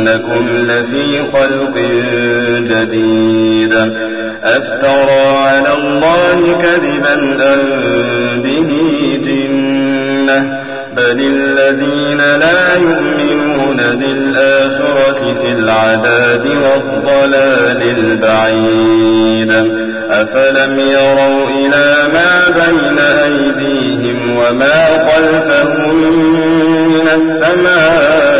إنكم لفي خلق جديد. أفترى على الله كذبا أم به جنة. بل الذين لا يؤمنون بالآخرة في العذاب والضلال البعيد. أفلم يروا إلى ما بين أيديهم وما خلفهم من السماء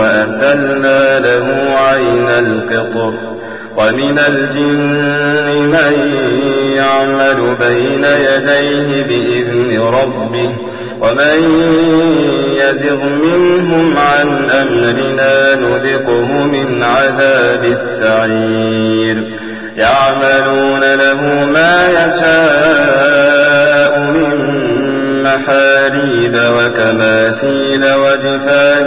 وأسلنا له عين القطر. ومن الجن من يعمل بين يديه بإذن ربه. ومن يزغ منهم عن أمرنا نذقه من عذاب السعير. يعملون له ما يشاء من محاريب وكماثيل وجفان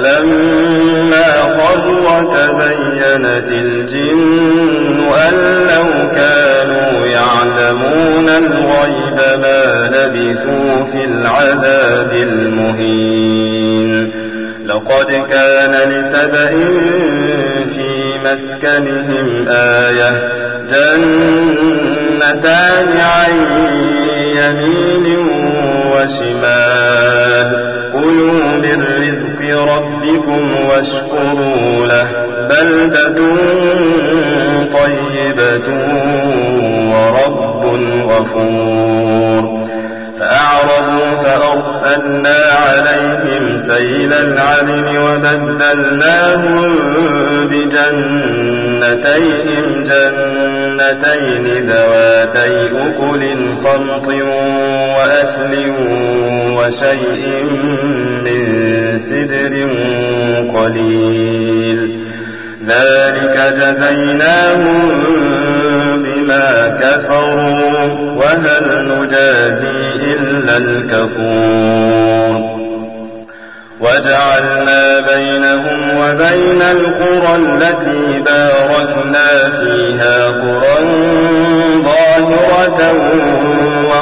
فلما خر تبينت الجن أن لو كانوا يعلمون الغيب ما لبثوا في العذاب المهين. لقد كان لسبأ في مسكنهم آية. جنتان عن يمين خمط وأثل وشيء من سدر قليل ذلك جزيناهم بما كفروا وهل نجازي إلا الكفور وجعلنا بينهم وبين القرى التي باركنا فيها قرى ظاهرة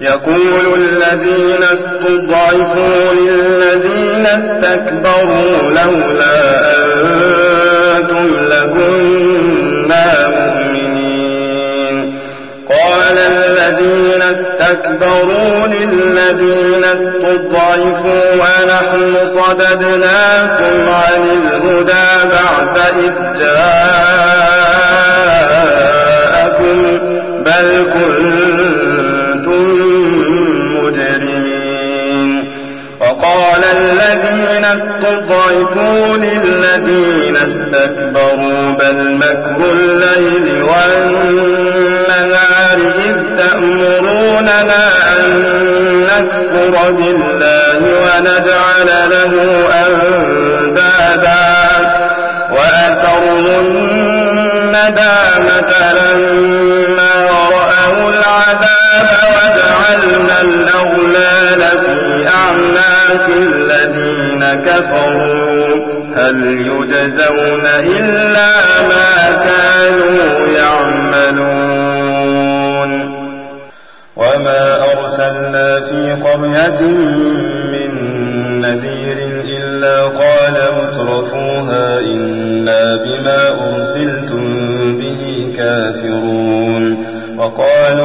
يقول الذين استضعفوا للذين استكبروا لولا أنتم لكنا مؤمنين. قال الذين استكبروا للذين استضعفوا ونحن صددناكم عن الهدى بعد إذ جاءكم بل كنتم الذين استضعفوا للذين استكبروا بل مكر الليل والنهار إذ تأمروننا أن نكفر بالله ونجعل له أندادا وأثروا الندامة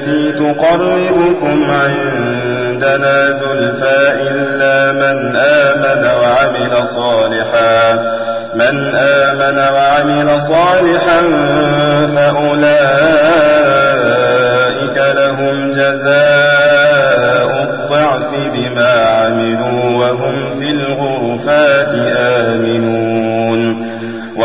بالتي تقربكم عندنا زلفى إلا من آمن وعمل صالحا من آمن وعمل صالحا فأولئك لهم جزاء الضعف بما عملوا وهم في الغرفات آمنون.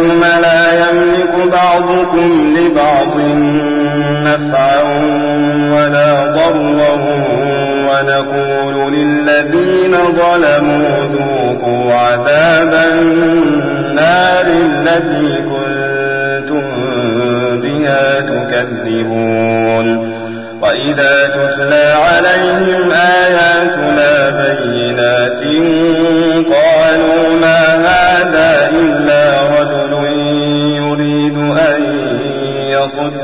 فاليوم لا يملك بعضكم لبعض نفعا ولا ضرا ونقول للذين ظلموا ذوقوا عذاب النار التي كنتم بها تكذبون. وإذا تتلى عليهم آياتنا بينات قالوا ما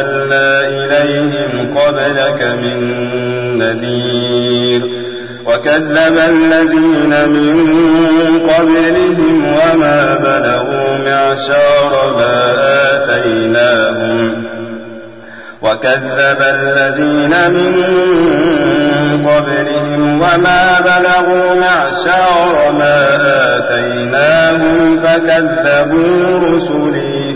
أرسلنا إليهم قبلك من نذير. وكذب الذين من قبلهم وما بلغوا معشار ما آتيناهم. وكذب الذين من قبلهم وما بلغوا معشار ما آتيناهم فكذبوا رسلي